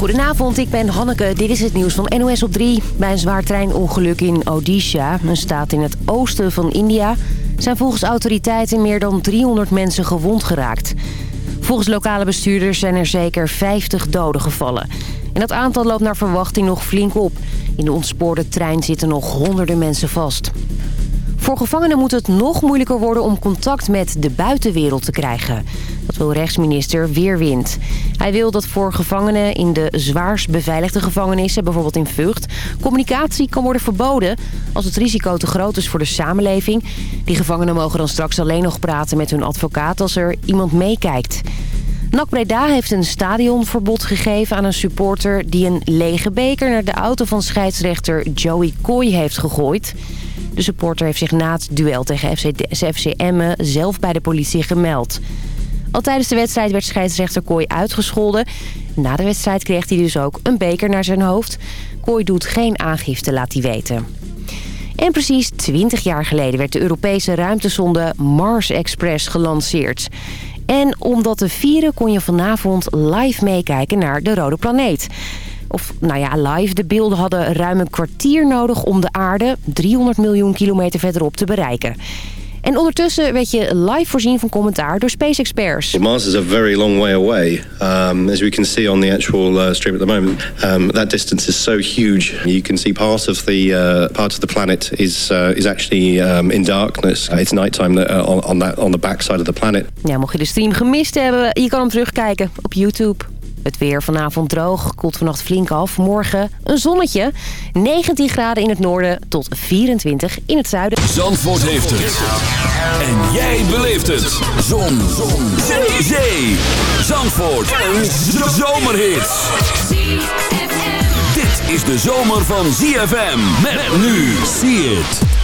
Goedenavond, ik ben Hanneke. Dit is het nieuws van NOS op 3. Bij een zwaar treinongeluk in Odisha, een staat in het oosten van India... zijn volgens autoriteiten meer dan 300 mensen gewond geraakt. Volgens lokale bestuurders zijn er zeker 50 doden gevallen. En dat aantal loopt naar verwachting nog flink op. In de ontspoorde trein zitten nog honderden mensen vast. Voor gevangenen moet het nog moeilijker worden om contact met de buitenwereld te krijgen. Dat wil rechtsminister Weerwind. Hij wil dat voor gevangenen in de zwaarst beveiligde gevangenissen, bijvoorbeeld in Vught, communicatie kan worden verboden als het risico te groot is voor de samenleving. Die gevangenen mogen dan straks alleen nog praten met hun advocaat als er iemand meekijkt. NAC Breda heeft een stadionverbod gegeven aan een supporter... die een lege beker naar de auto van scheidsrechter Joey Kooi heeft gegooid. De supporter heeft zich na het duel tegen FC, FC Emmen zelf bij de politie gemeld. Al tijdens de wedstrijd werd scheidsrechter Kooi uitgescholden. Na de wedstrijd kreeg hij dus ook een beker naar zijn hoofd. Kooi doet geen aangifte, laat hij weten. En precies 20 jaar geleden werd de Europese ruimtesonde Mars Express gelanceerd. En om dat te vieren kon je vanavond live meekijken naar de Rode Planeet. Of nou ja, live. De beelden hadden ruim een kwartier nodig om de aarde 300 miljoen kilometer verderop te bereiken. En ondertussen werd je live voorzien van commentaar door Space Experts. Mars is a very long way away. Um, as we can see on the actual uh, stream at the moment, um, that distance is so huge. You can see part of the uh, part of the planet is uh, is actually um, in darkness. It's nighttime uh, on, on that on the backside of the planet. Ja, mocht je de stream gemist hebben, je kan hem terugkijken op YouTube. Het weer vanavond droog, koelt vannacht flink af. Morgen een zonnetje. 19 graden in het noorden tot 24 in het zuiden. Zandvoort heeft het. En jij beleeft het. Zon. Zon. Zee. Zee. Zandvoort. Een zomerhit. Dit is de zomer van ZFM. Met nu. See it.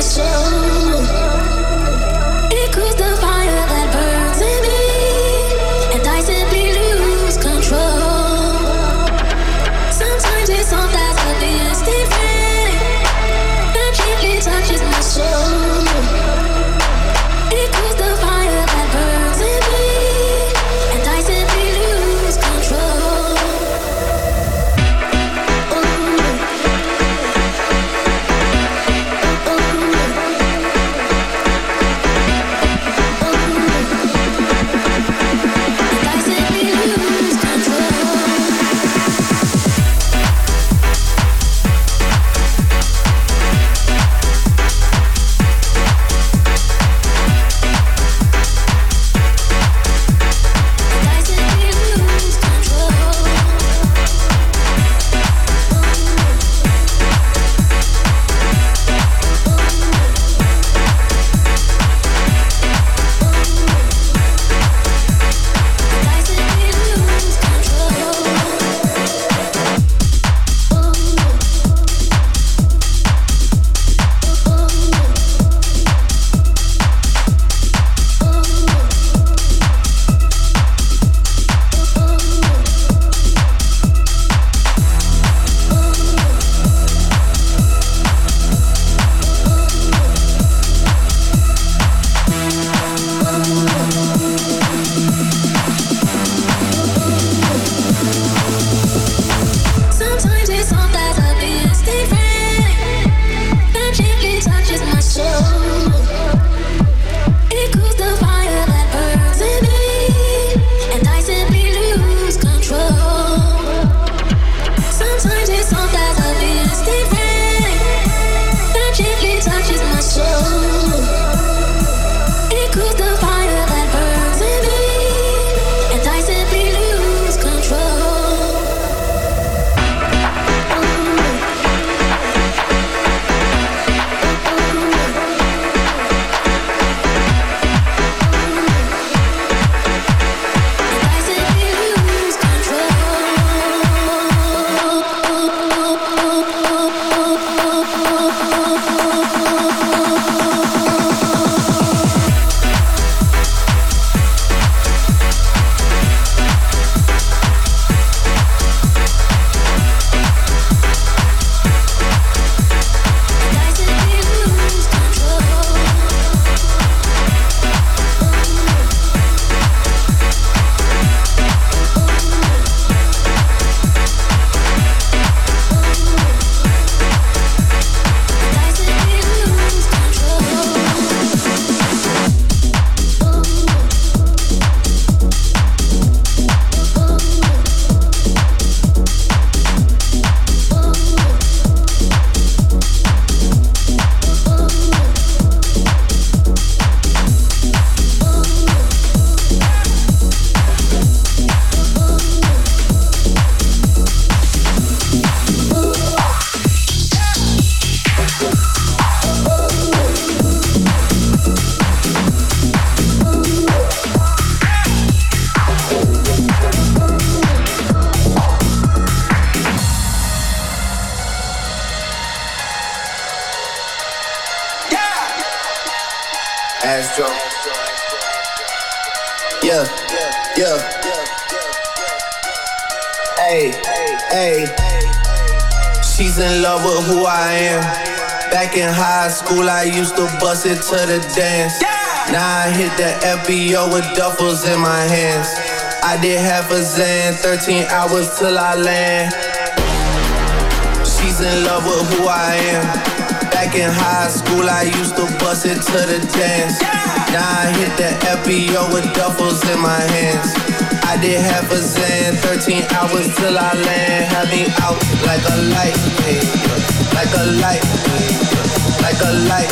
myself ass drunk. Yeah, yeah. Hey, hey. She's in love with who I am. Back in high school, I used to bust it to the dance. Now I hit the FBO with duffels in my hands. I did half a zan, 13 hours till I land. She's in love with who I am. Back in high school, I used to bust it to the dance. Now I hit the FBO with duffels in my hands. I did half a Zan, 13 hours till I land. Had me out like a light, like a light, like a light,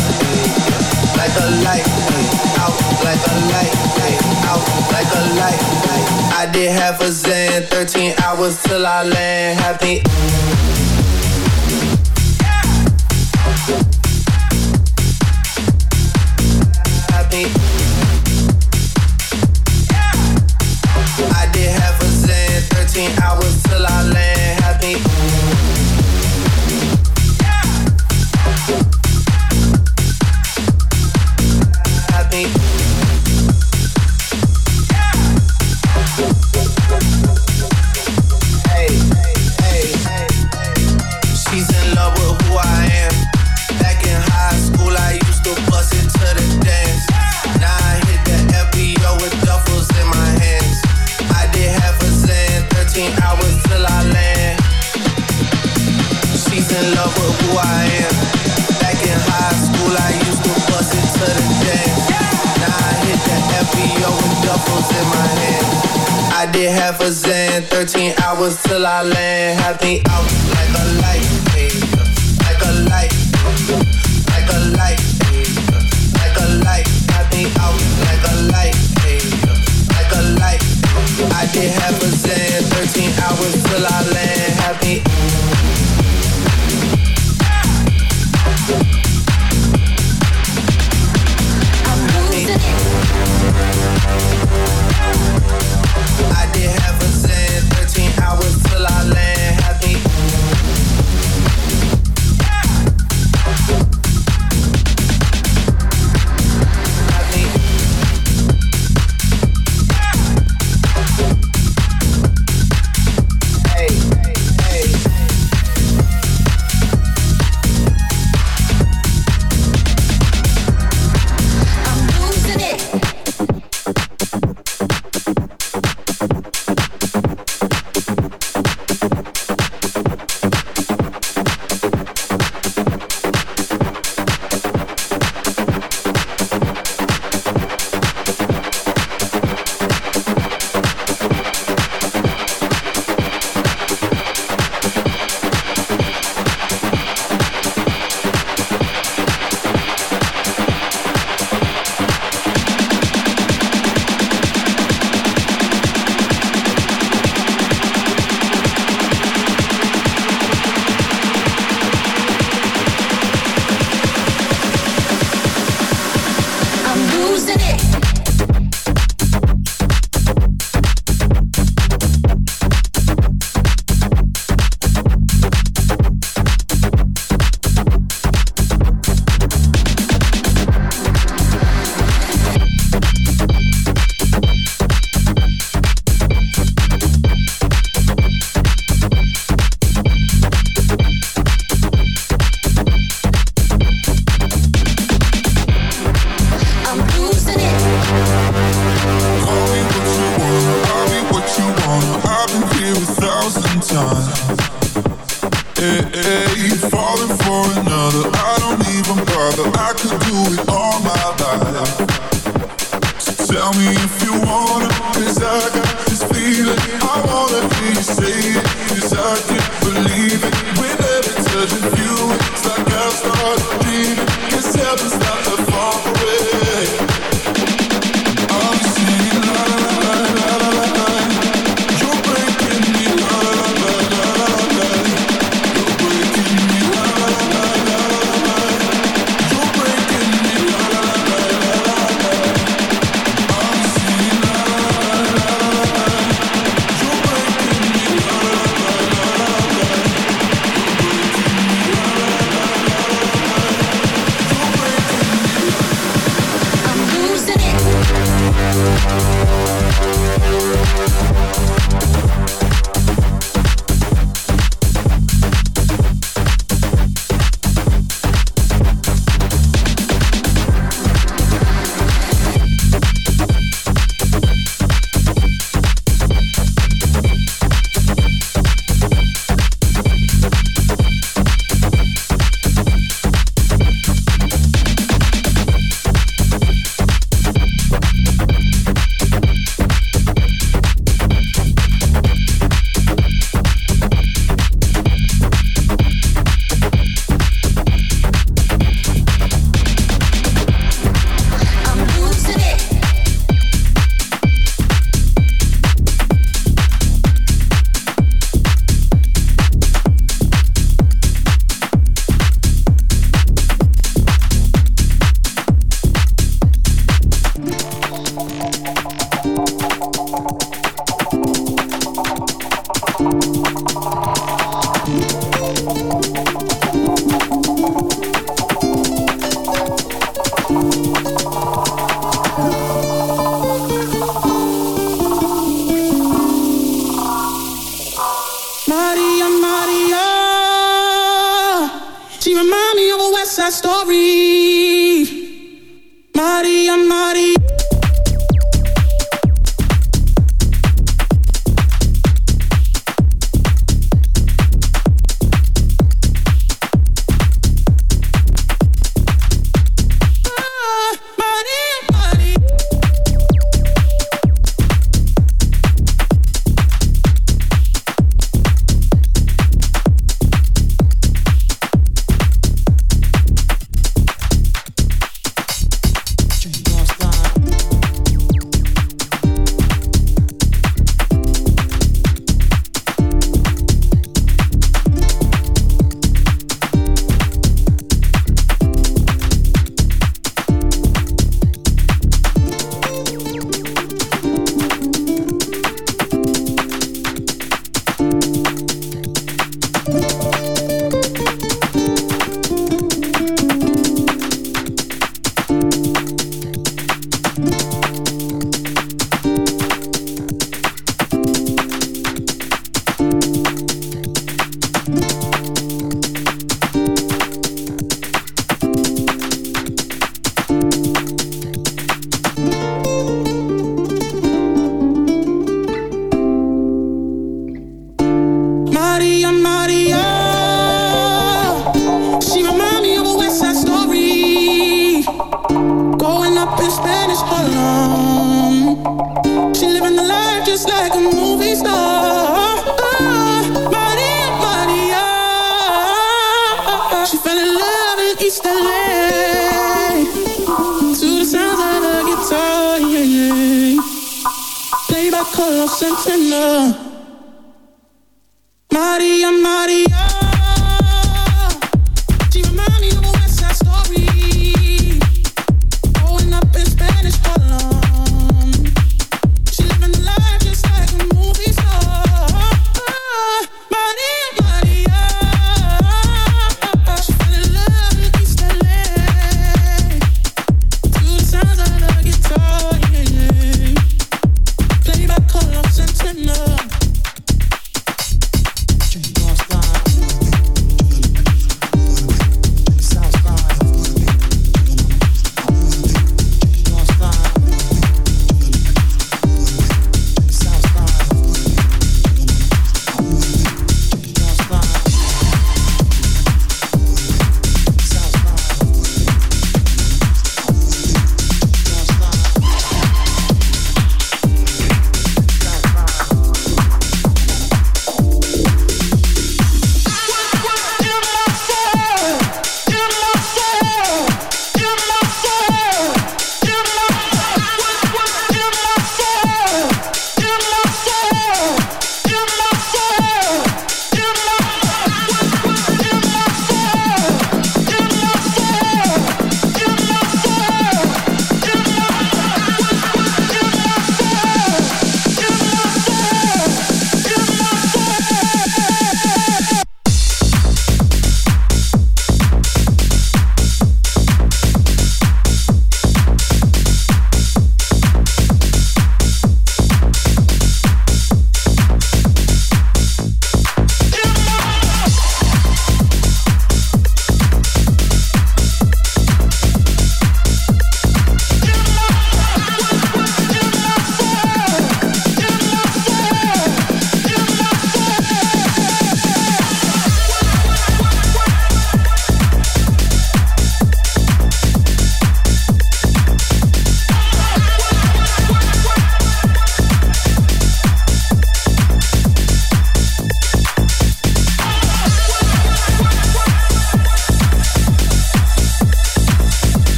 like a light, out like a light, out like a light. I did half a Zan, 13 hours till I land. Had me. Did half a Zan, 13 hours till I land. Had me out like a light, like a light, like a light, like a light. Had me out like a light, like a light. I did half a Zan, 13 hours till I land.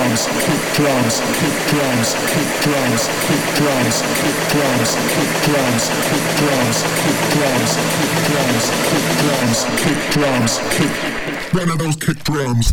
drums, kick drums, kick drums, kick drums, kick drums, kick drums, kick drums, kick drums, kick drums, kick drums, kick drums, kick drums, kick. None of those kick drums.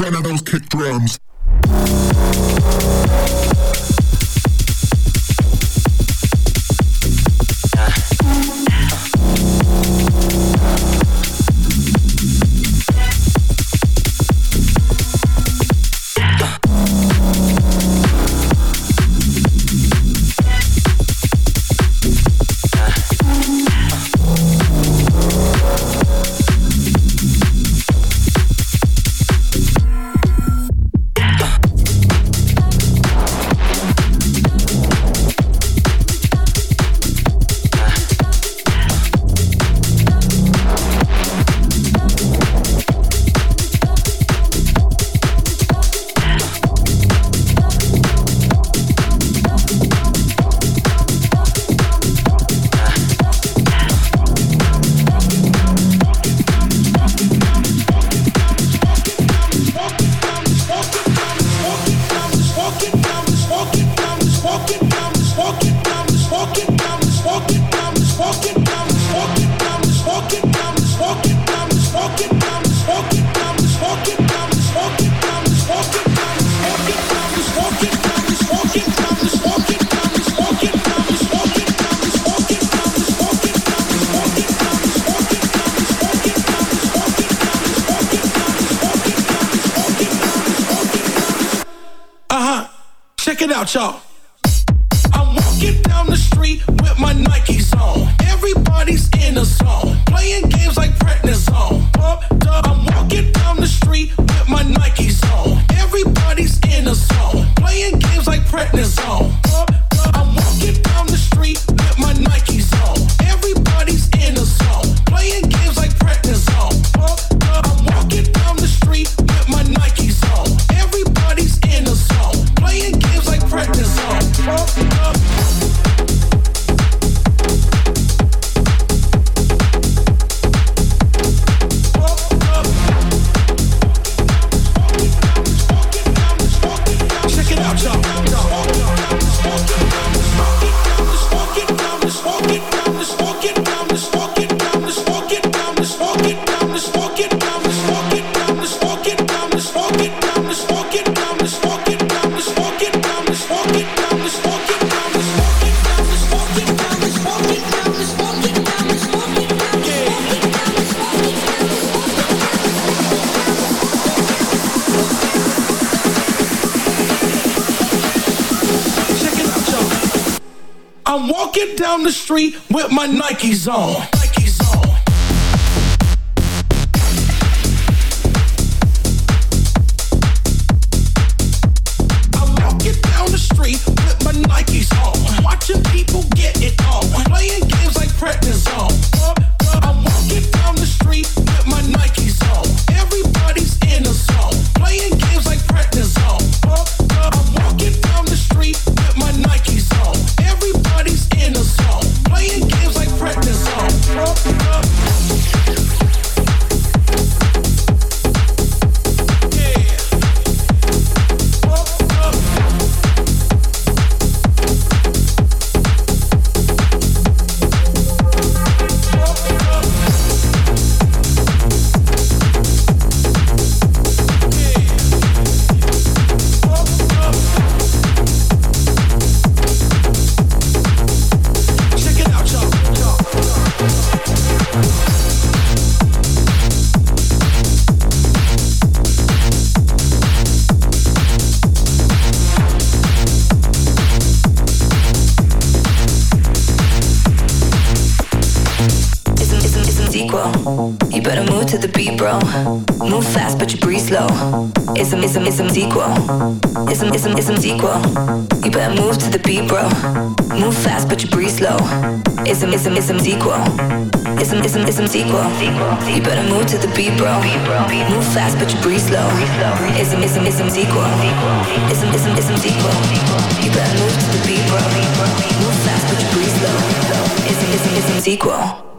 one of those kick drums. about y'all. So you better move to the beat, bro. Move fast, but you breathe slow. Ism, ism, ism, sequel. Ism, ism, ism, sequel. You better move to the beat, bro. Move fast, but you breathe slow. Ism, ism, ism, sequel.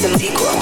some equal.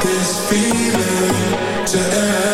this feeling to end.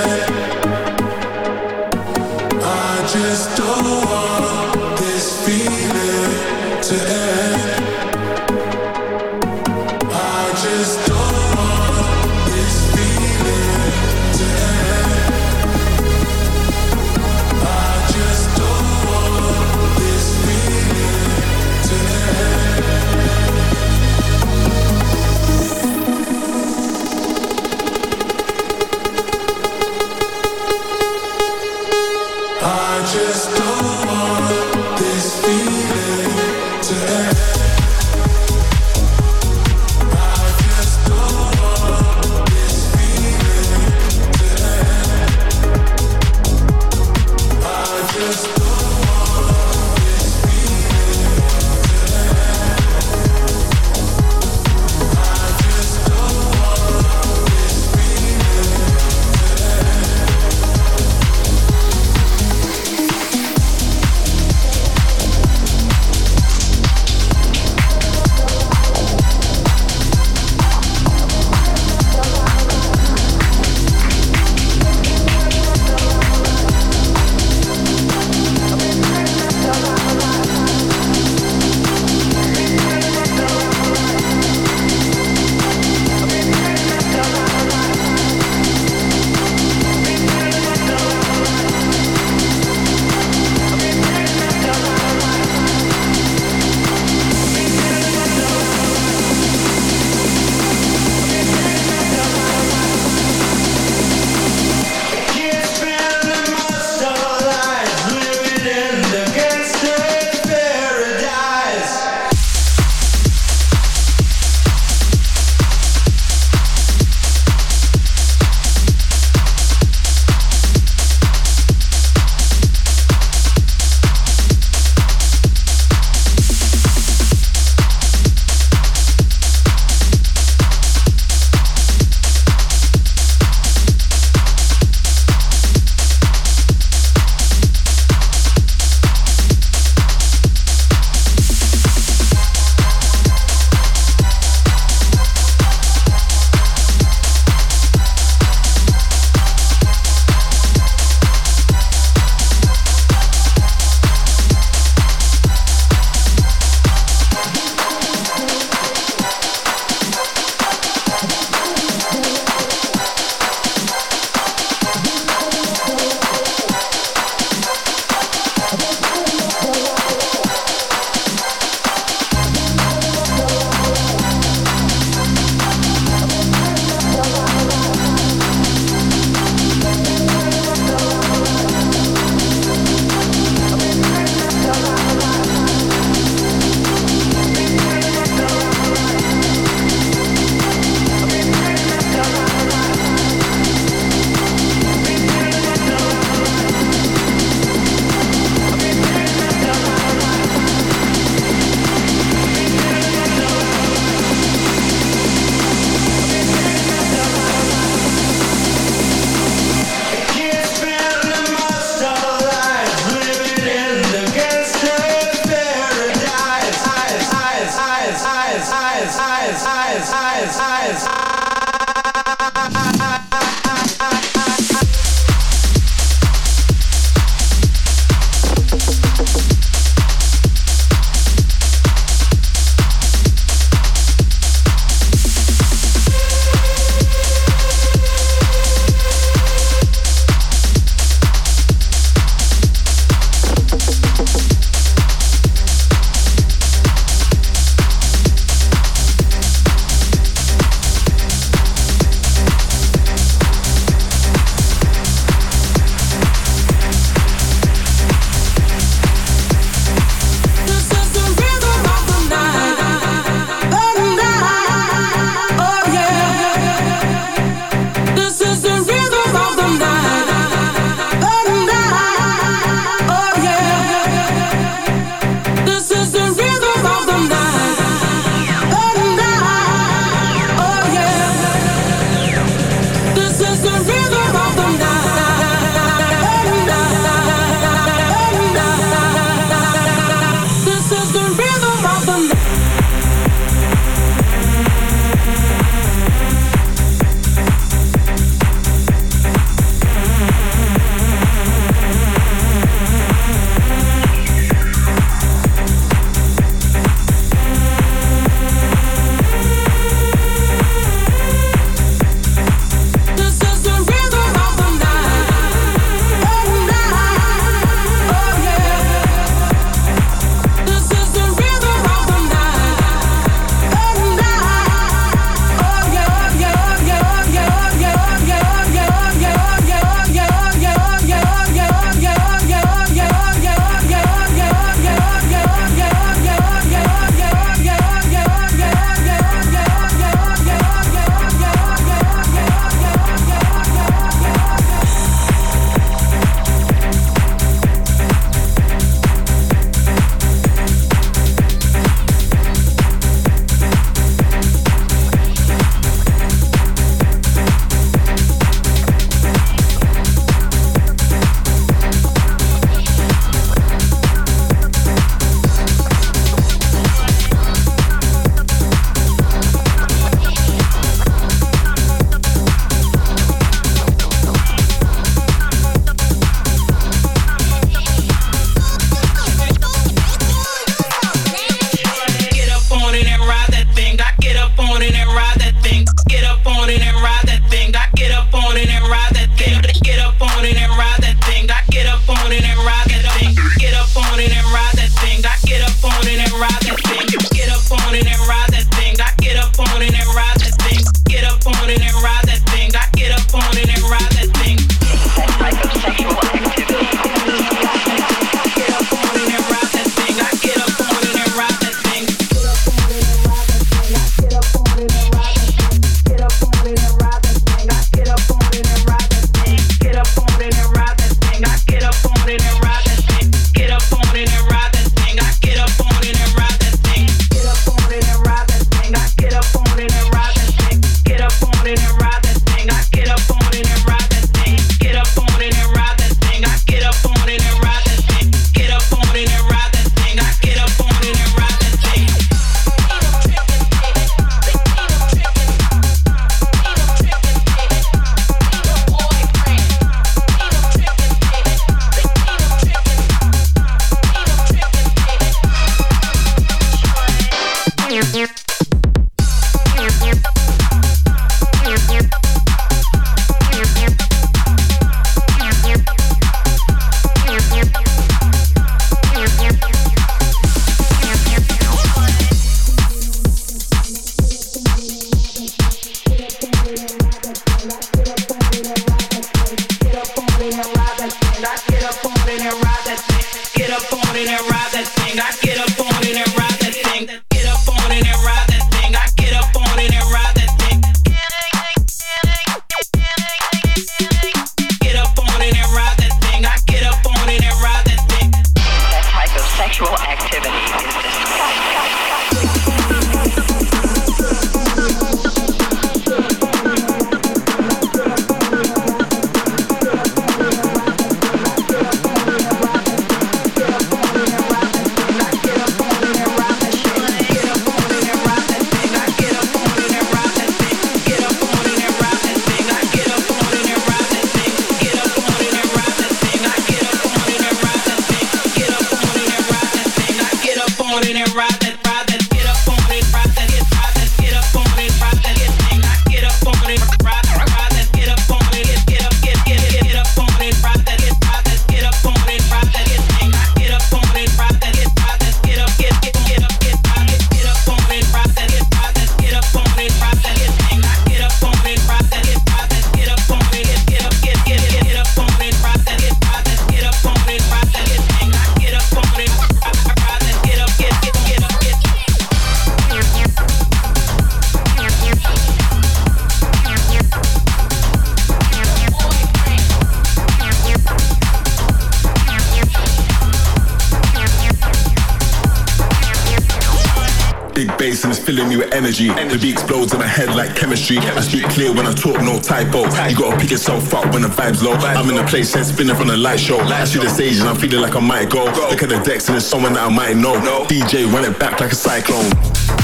Energy. The beat explodes in my head like chemistry. I speak clear when I talk, no typo. You gotta pick yourself up when the vibe's low. I'm in a place that's spinning from the light show. I see the stage and I'm feeling like I might go. Look at the decks and it's someone that I might know. DJ run it back like a cyclone.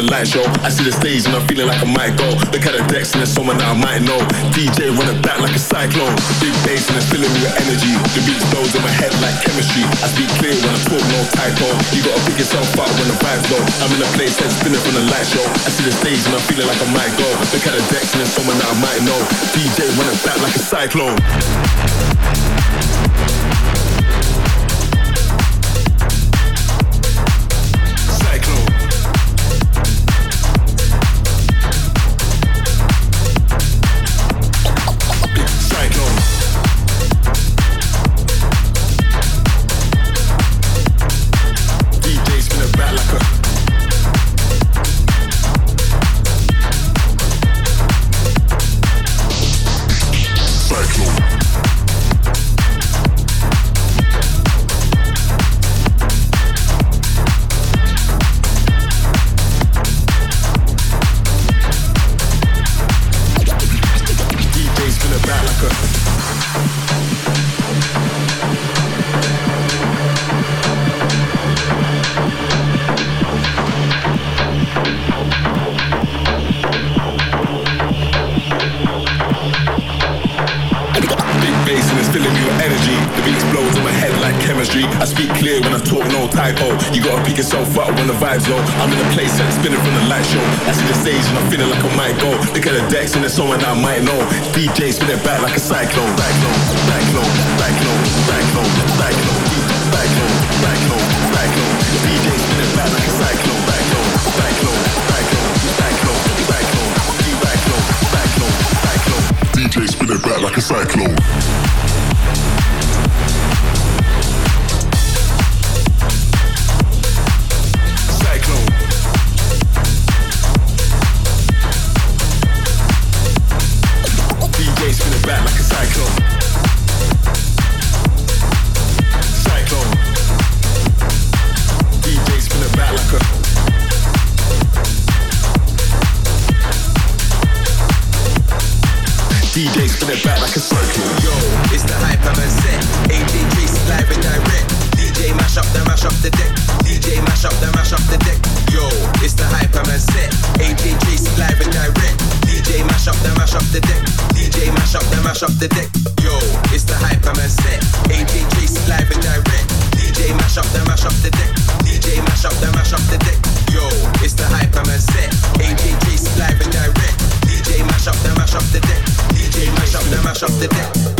The light show. I see the stage and I'm feeling like I might go. Look at the decks and there's someone that I might know. DJ running back like a cyclone. Big bass and it's filling me with energy. The beat flows in my head like chemistry. I speak clear when I talk, no typo. You gotta pick yourself up when the vibes low. I'm in a place that's spinning from the light show. I see the stage and I'm feeling like I might go. Look at the decks and there's someone that I might know. DJ running back like a cyclone. Mash up the deck. DJ mash up the mash up the deck. Yo, it's the Hyperman set. AJ Tracey live and direct. DJ mash up the mash up the deck. DJ mash up the mash up the deck. Yo, it's the Hyperman set. AJ Tracey live and direct. DJ mash up the mash up the deck. DJ mash up the mash up the deck.